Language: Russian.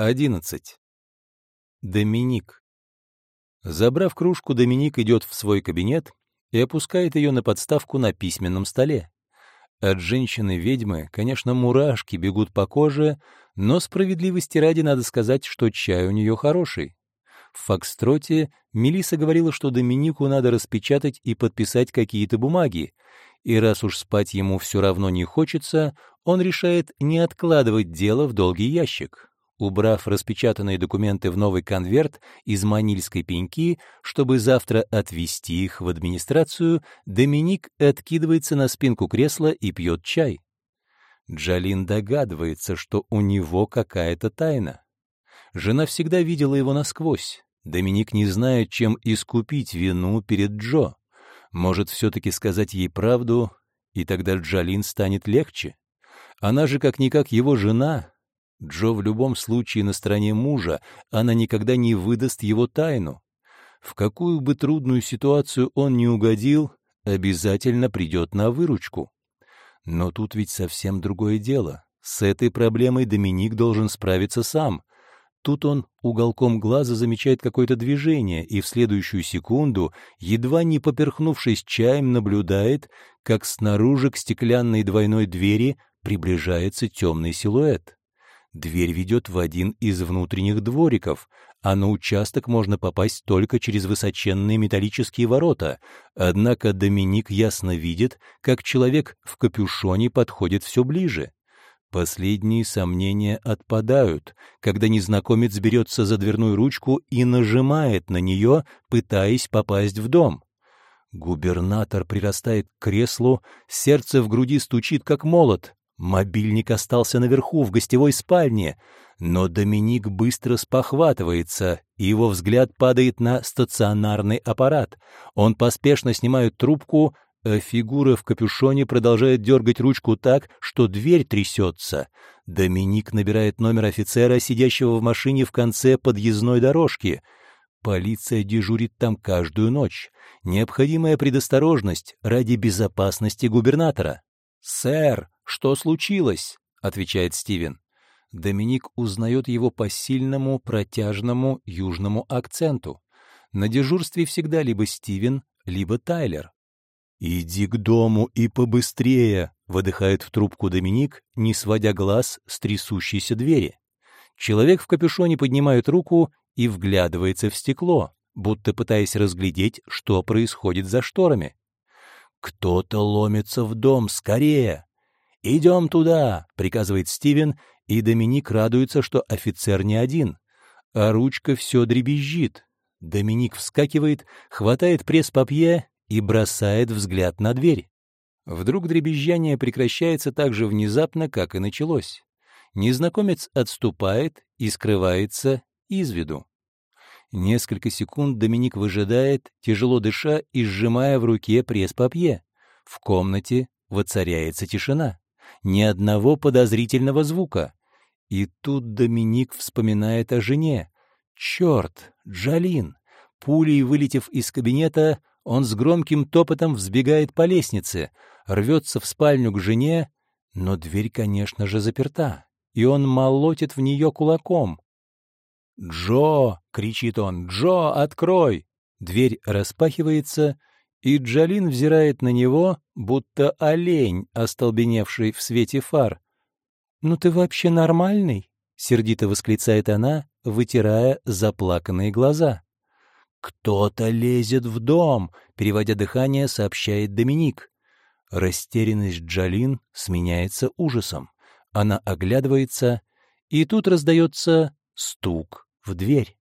11. Доминик. Забрав кружку, Доминик идет в свой кабинет и опускает ее на подставку на письменном столе. От женщины-ведьмы, конечно, мурашки бегут по коже, но справедливости ради надо сказать, что чай у нее хороший. В Фокстроте Мелиса говорила, что Доминику надо распечатать и подписать какие-то бумаги, и раз уж спать ему все равно не хочется, он решает не откладывать дело в долгий ящик. Убрав распечатанные документы в новый конверт из манильской пеньки, чтобы завтра отвезти их в администрацию, Доминик откидывается на спинку кресла и пьет чай. Джалин догадывается, что у него какая-то тайна. Жена всегда видела его насквозь. Доминик не знает, чем искупить вину перед Джо. Может, все-таки сказать ей правду, и тогда Джалин станет легче. Она же как-никак его жена. Джо в любом случае на стороне мужа, она никогда не выдаст его тайну. В какую бы трудную ситуацию он не угодил, обязательно придет на выручку. Но тут ведь совсем другое дело. С этой проблемой Доминик должен справиться сам. Тут он уголком глаза замечает какое-то движение и в следующую секунду, едва не поперхнувшись чаем, наблюдает, как снаружи к стеклянной двойной двери приближается темный силуэт. Дверь ведет в один из внутренних двориков, а на участок можно попасть только через высоченные металлические ворота. Однако Доминик ясно видит, как человек в капюшоне подходит все ближе. Последние сомнения отпадают, когда незнакомец берется за дверную ручку и нажимает на нее, пытаясь попасть в дом. Губернатор прирастает к креслу, сердце в груди стучит, как молот. Мобильник остался наверху, в гостевой спальне, но Доминик быстро спохватывается, и его взгляд падает на стационарный аппарат. Он поспешно снимает трубку, а фигура в капюшоне продолжает дергать ручку так, что дверь трясется. Доминик набирает номер офицера, сидящего в машине в конце подъездной дорожки. Полиция дежурит там каждую ночь. Необходимая предосторожность ради безопасности губернатора. «Сэр, что случилось?» — отвечает Стивен. Доминик узнает его по сильному, протяжному южному акценту. На дежурстве всегда либо Стивен, либо Тайлер. «Иди к дому и побыстрее!» — выдыхает в трубку Доминик, не сводя глаз с трясущейся двери. Человек в капюшоне поднимает руку и вглядывается в стекло, будто пытаясь разглядеть, что происходит за шторами. «Кто-то ломится в дом, скорее!» «Идем туда!» — приказывает Стивен, и Доминик радуется, что офицер не один. А ручка все дребезжит. Доминик вскакивает, хватает пресс-папье и бросает взгляд на дверь. Вдруг дребезжание прекращается так же внезапно, как и началось. Незнакомец отступает и скрывается из виду. Несколько секунд Доминик выжидает, тяжело дыша и сжимая в руке пресс-папье. В комнате воцаряется тишина. Ни одного подозрительного звука. И тут Доминик вспоминает о жене. Черт, Джалин! Пулей вылетев из кабинета, он с громким топотом взбегает по лестнице, рвется в спальню к жене, но дверь, конечно же, заперта, и он молотит в нее кулаком. «Джо!» — кричит он. «Джо, открой!» Дверь распахивается, и Джалин взирает на него, будто олень, остолбеневший в свете фар. «Ну ты вообще нормальный?» — сердито восклицает она, вытирая заплаканные глаза. «Кто-то лезет в дом», — переводя дыхание, сообщает Доминик. Растерянность Джалин сменяется ужасом. Она оглядывается, и тут раздается стук в дверь.